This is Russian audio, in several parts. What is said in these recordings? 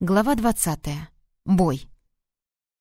Глава 20. Бой.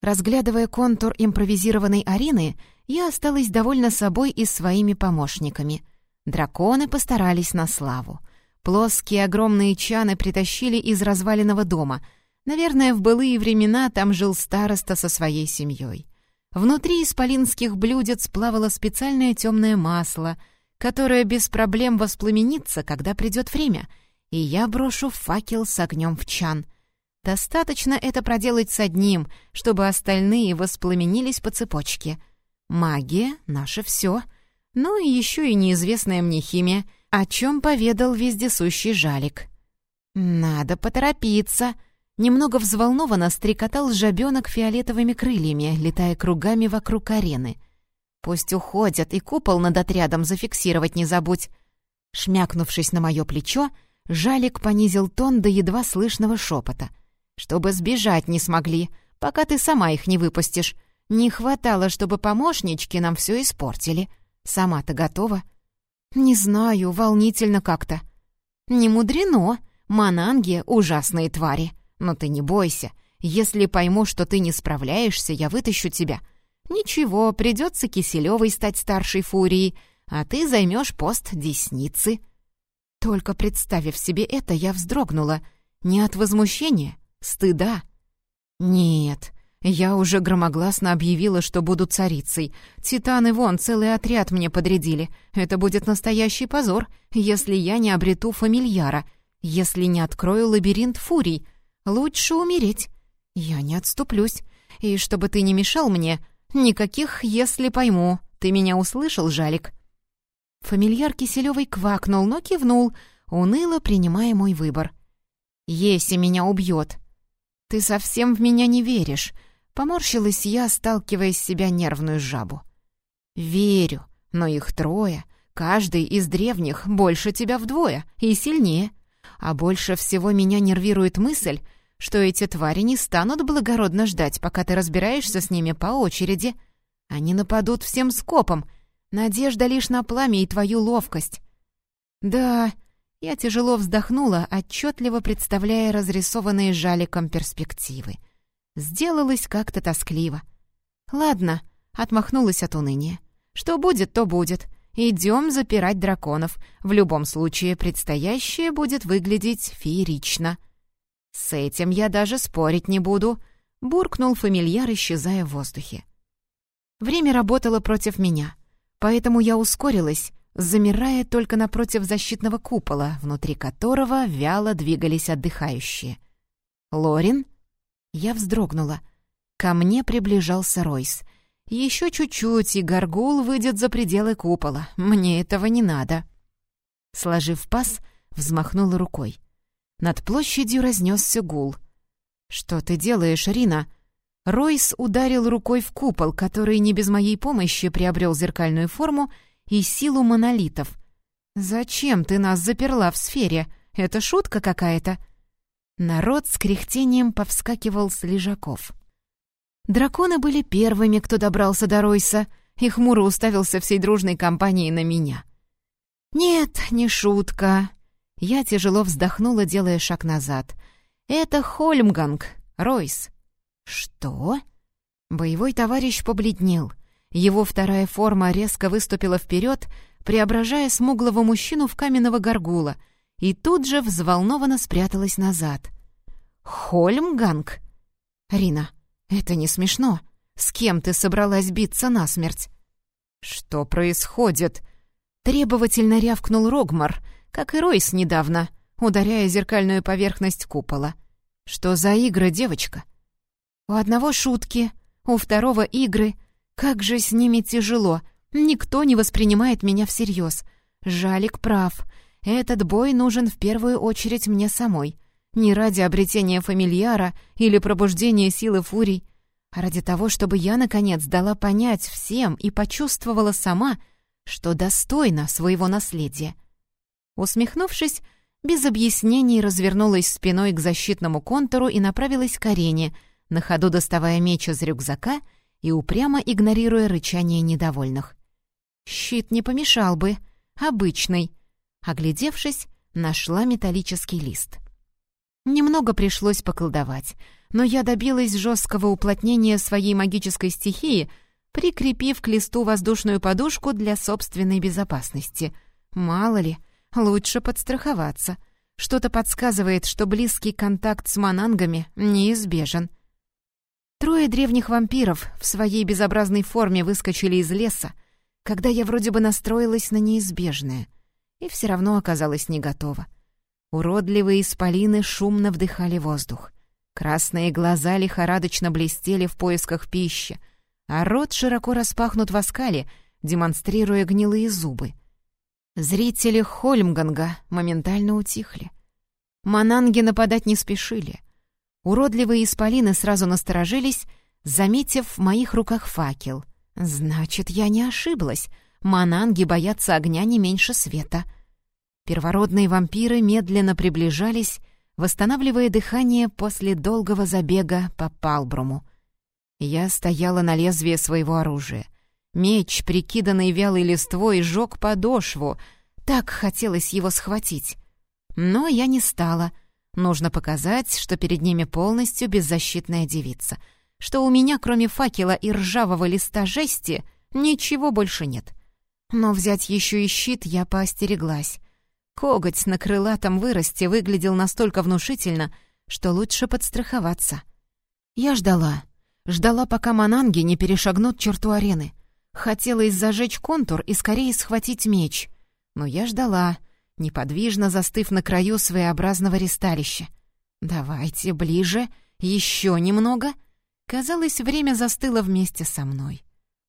Разглядывая контур импровизированной арены, я осталась довольна собой и своими помощниками. Драконы постарались на славу. Плоские огромные чаны притащили из разваленного дома. Наверное, в былые времена там жил староста со своей семьей. Внутри исполинских блюдец плавало специальное темное масло, которое без проблем воспламенится, когда придет время, и я брошу факел с огнем в чан — Достаточно это проделать с одним, чтобы остальные воспламенились по цепочке. Магия — наше все. Ну и еще и неизвестная мне химия, о чем поведал вездесущий жалик. «Надо поторопиться!» Немного взволнованно стрекотал жабенок фиолетовыми крыльями, летая кругами вокруг арены. «Пусть уходят, и купол над отрядом зафиксировать не забудь!» Шмякнувшись на мое плечо, Жалик понизил тон до едва слышного шепота — чтобы сбежать не смогли, пока ты сама их не выпустишь. Не хватало, чтобы помощнички нам все испортили. Сама-то готова?» «Не знаю, волнительно как-то». «Не мудрено. Мананги — ужасные твари. Но ты не бойся. Если пойму, что ты не справляешься, я вытащу тебя. Ничего, придется Киселевой стать старшей фурией, а ты займешь пост десницы». Только представив себе это, я вздрогнула. Не от возмущения, Стыда? Нет, я уже громогласно объявила, что буду царицей. Титаны вон целый отряд мне подрядили. Это будет настоящий позор, если я не обрету фамильяра, если не открою лабиринт фурий. Лучше умереть. Я не отступлюсь. И чтобы ты не мешал мне, никаких «если пойму». Ты меня услышал, Жалик?» Фамильяр Киселёвой квакнул, но кивнул, уныло принимая мой выбор. «Если меня убьет, «Ты совсем в меня не веришь», — поморщилась я, сталкивая с себя нервную жабу. «Верю, но их трое. Каждый из древних больше тебя вдвое и сильнее. А больше всего меня нервирует мысль, что эти твари не станут благородно ждать, пока ты разбираешься с ними по очереди. Они нападут всем скопом. Надежда лишь на пламя и твою ловкость». «Да, я тяжело вздохнула, отчетливо представляя разрисованные жаликом перспективы. Сделалось как-то тоскливо. «Ладно», — отмахнулась от уныния. «Что будет, то будет. Идем запирать драконов. В любом случае, предстоящее будет выглядеть феерично». «С этим я даже спорить не буду», — буркнул фамильяр, исчезая в воздухе. Время работало против меня, поэтому я ускорилась, замирая только напротив защитного купола, внутри которого вяло двигались отдыхающие. «Лорин?» Я вздрогнула. Ко мне приближался Ройс. «Еще чуть-чуть, и горгул выйдет за пределы купола. Мне этого не надо». Сложив паз, взмахнула рукой. Над площадью разнесся гул. «Что ты делаешь, Рина?» Ройс ударил рукой в купол, который не без моей помощи приобрел зеркальную форму и силу монолитов. «Зачем ты нас заперла в сфере? Это шутка какая-то?» Народ с кряхтением повскакивал с лежаков. Драконы были первыми, кто добрался до Ройса, и хмуро уставился всей дружной компанией на меня. «Нет, не шутка». Я тяжело вздохнула, делая шаг назад. «Это Хольмганг, Ройс». «Что?» Боевой товарищ побледнел — его вторая форма резко выступила вперед, преображая смуглого мужчину в каменного горгула, и тут же взволнованно спряталась назад. «Хольмганг?» «Рина, это не смешно. С кем ты собралась биться насмерть?» «Что происходит?» Требовательно рявкнул Рогмар, как и Ройс недавно, ударяя зеркальную поверхность купола. «Что за игры, девочка?» «У одного шутки, у второго игры, как же с ними тяжело. Никто не воспринимает меня всерьез. Жалик прав. Этот бой нужен в первую очередь мне самой. Не ради обретения фамильяра или пробуждения силы фурий, а ради того, чтобы я, наконец, дала понять всем и почувствовала сама, что достойна своего наследия. Усмехнувшись, без объяснений развернулась спиной к защитному контуру и направилась к арене, на ходу доставая меч из рюкзака — и упрямо игнорируя рычание недовольных. «Щит не помешал бы. Обычный». Оглядевшись, нашла металлический лист. Немного пришлось поколдовать, но я добилась жесткого уплотнения своей магической стихии, прикрепив к листу воздушную подушку для собственной безопасности. Мало ли, лучше подстраховаться. Что-то подсказывает, что близкий контакт с манангами неизбежен. Трое древних вампиров в своей безобразной форме выскочили из леса, когда я вроде бы настроилась на неизбежное, и все равно оказалась не готова. Уродливые исполины шумно вдыхали воздух. Красные глаза лихорадочно блестели в поисках пищи, а рот широко распахнут в оскале, демонстрируя гнилые зубы. Зрители Хольмганга моментально утихли. Мананги нападать не спешили. Уродливые исполины сразу насторожились, заметив в моих руках факел. «Значит, я не ошиблась. Мананги боятся огня не меньше света». Первородные вампиры медленно приближались, восстанавливая дыхание после долгого забега по палбруму. Я стояла на лезвие своего оружия. Меч, прикиданный вялой листвой, сжег подошву. Так хотелось его схватить. Но я не стала. Нужно показать, что перед ними полностью беззащитная девица. Что у меня, кроме факела и ржавого листа жести, ничего больше нет. Но взять еще и щит я поостереглась. Коготь на крылатом выросте выглядел настолько внушительно, что лучше подстраховаться. Я ждала. Ждала, пока мананги не перешагнут черту арены. Хотелось зажечь контур и скорее схватить меч. Но я ждала, неподвижно застыв на краю своеобразного ристалища. «Давайте ближе, еще немного». Казалось, время застыло вместе со мной.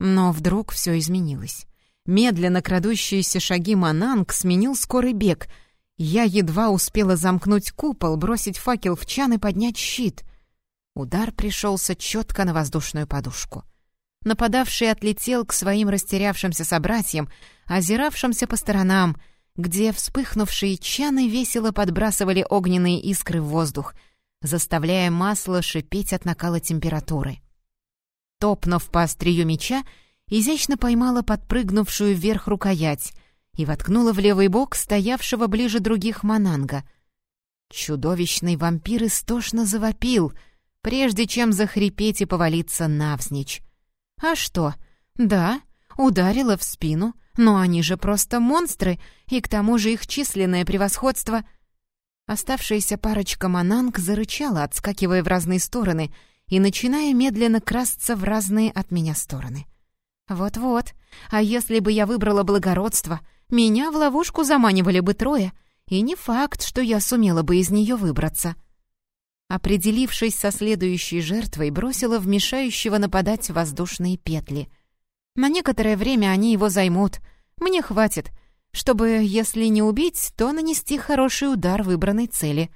Но вдруг все изменилось. Медленно крадущиеся шаги Мананг сменил скорый бег. Я едва успела замкнуть купол, бросить факел в чан и поднять щит. Удар пришелся четко на воздушную подушку. Нападавший отлетел к своим растерявшимся собратьям, озиравшимся по сторонам, где вспыхнувшие чаны весело подбрасывали огненные искры в воздух, заставляя масло шипеть от накала температуры. Топнув по острию меча, изящно поймала подпрыгнувшую вверх рукоять и воткнула в левый бок стоявшего ближе других Мананга. Чудовищный вампир истошно завопил, прежде чем захрипеть и повалиться навзничь. А что? Да, ударила в спину, но они же просто монстры, и к тому же их численное превосходство... Оставшаяся парочка Мананг зарычала, отскакивая в разные стороны и начиная медленно красться в разные от меня стороны. Вот-вот. А если бы я выбрала благородство, меня в ловушку заманивали бы трое, и не факт, что я сумела бы из нее выбраться. Определившись со следующей жертвой, бросила в мешающего нападать воздушные петли. На некоторое время они его займут. Мне хватит, чтобы, если не убить, то нанести хороший удар выбранной цели.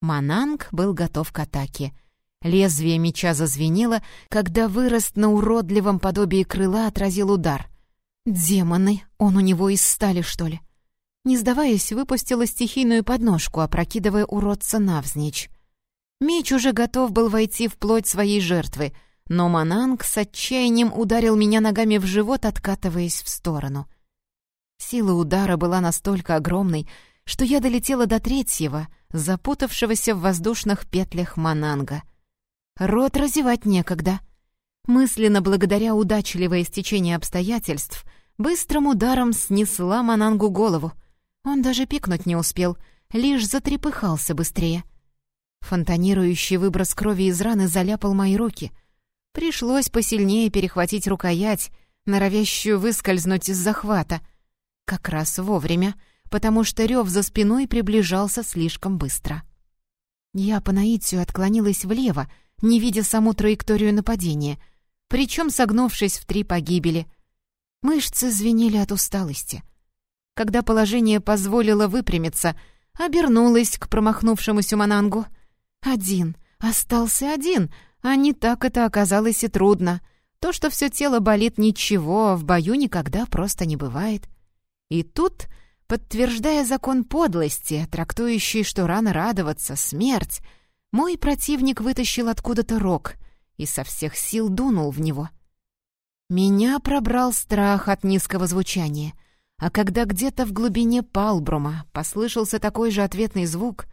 Мананг был готов к атаке — Лезвие меча зазвенело, когда вырост на уродливом подобии крыла отразил удар. «Демоны! Он у него из стали, что ли?» Не сдаваясь, выпустила стихийную подножку, опрокидывая уродца навзничь. Меч уже готов был войти в плоть своей жертвы, но Мананг с отчаянием ударил меня ногами в живот, откатываясь в сторону. Сила удара была настолько огромной, что я долетела до третьего, запутавшегося в воздушных петлях Мананга — Рот разевать некогда. Мысленно благодаря удачливое стечение обстоятельств, быстрым ударом снесла Манангу голову. Он даже пикнуть не успел, лишь затрепыхался быстрее. Фонтанирующий выброс крови из раны заляпал мои руки. Пришлось посильнее перехватить рукоять, норовящую выскользнуть из захвата. Как раз вовремя, потому что рев за спиной приближался слишком быстро. Я по наитию отклонилась влево, не видя саму траекторию нападения, причем согнувшись в три погибели. Мышцы звенели от усталости. Когда положение позволило выпрямиться, обернулась к промахнувшемуся Манангу. Один, остался один, а не так это оказалось и трудно. То, что все тело болит, ничего, в бою никогда просто не бывает. И тут, подтверждая закон подлости, трактующий, что рано радоваться, смерть, мой противник вытащил откуда-то рог и со всех сил дунул в него. Меня пробрал страх от низкого звучания, а когда где-то в глубине палбрума послышался такой же ответный звук,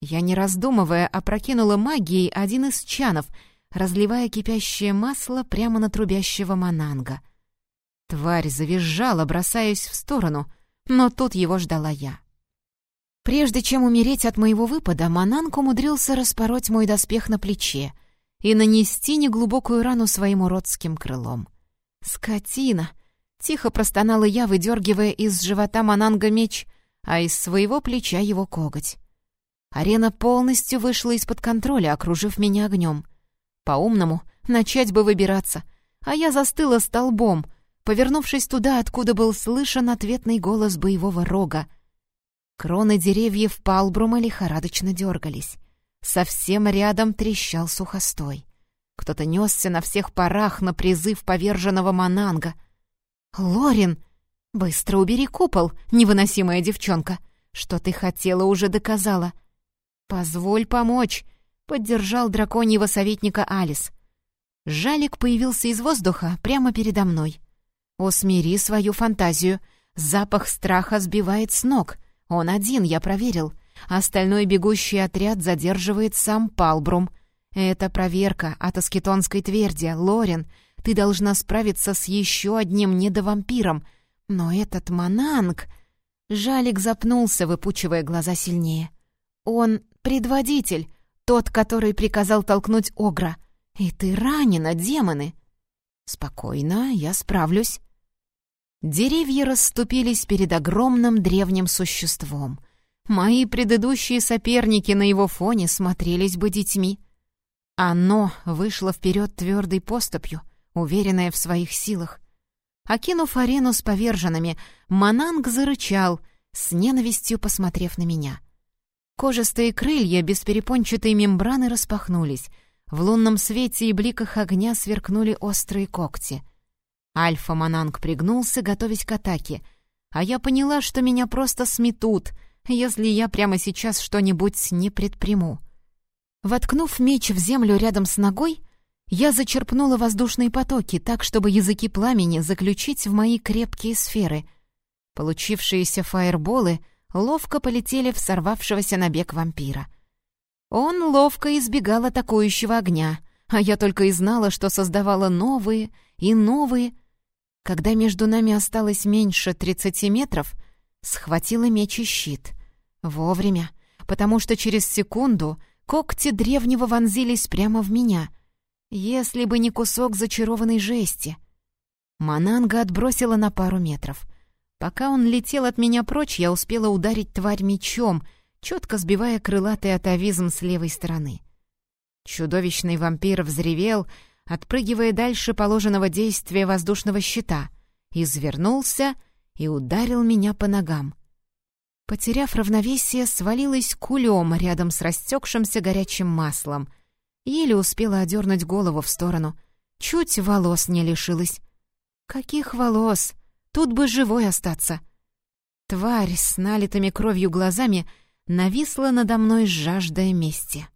Я, не раздумывая, опрокинула магией один из чанов, разливая кипящее масло прямо на трубящего мананга. Тварь завизжала, бросаясь в сторону, но тут его ждала я. Прежде чем умереть от моего выпада, Мананг умудрился распороть мой доспех на плече и нанести неглубокую рану своим уродским крылом. «Скотина!» — тихо простонала я, выдергивая из живота Мананга меч, а из своего плеча его коготь. Арена полностью вышла из-под контроля, окружив меня огнем. По-умному, начать бы выбираться, а я застыла столбом, повернувшись туда, откуда был слышен ответный голос боевого рога — Кроны деревьев Палбрума лихорадочно дергались. Совсем рядом трещал сухостой. Кто-то несся на всех парах на призыв поверженного Мананга. «Лорин! Быстро убери купол, невыносимая девчонка! Что ты хотела, уже доказала!» «Позволь помочь!» — поддержал драконьего советника Алис. Жалик появился из воздуха прямо передо мной. «Усмири свою фантазию. Запах страха сбивает с ног. Он один, я проверил. Остальной бегущий отряд задерживает сам Палбрум. Это проверка от аскетонской тверди. Лорен, ты должна справиться с еще одним недовампиром. Но этот Мананг... Жалик запнулся, выпучивая глаза сильнее. Он предводитель, тот, который приказал толкнуть Огра. И ты ранена, демоны. Спокойно, я справлюсь. Деревья расступились перед огромным древним существом. Мои предыдущие соперники на его фоне смотрелись бы детьми. Оно вышло вперед твердой поступью, уверенное в своих силах. Окинув арену с поверженными, Мананг зарычал, с ненавистью посмотрев на меня. Кожистые крылья без перепончатой мембраны распахнулись. В лунном свете и бликах огня сверкнули острые когти — Альфа-мананг пригнулся, готовясь к атаке, а я поняла, что меня просто сметут, если я прямо сейчас что-нибудь не предприму. Воткнув меч в землю рядом с ногой, я зачерпнула воздушные потоки так, чтобы языки пламени заключить в мои крепкие сферы. Получившиеся фаерболы ловко полетели в сорвавшегося на бег вампира. Он ловко избегал атакующего огня, а я только и знала, что создавала новые и новые — когда между нами осталось меньше тридцати метров, схватила меч и щит. Вовремя, потому что через секунду когти древнего вонзились прямо в меня. Если бы не кусок зачарованной жести. Мананга отбросила на пару метров. Пока он летел от меня прочь, я успела ударить тварь мечом, четко сбивая крылатый атовизм с левой стороны. Чудовищный вампир взревел, отпрыгивая дальше положенного действия воздушного щита, извернулся и ударил меня по ногам. Потеряв равновесие, свалилась кулем рядом с растекшимся горячим маслом. Еле успела одернуть голову в сторону. Чуть волос не лишилась. Каких волос? Тут бы живой остаться. Тварь с налитыми кровью глазами нависла надо мной, жаждая мести.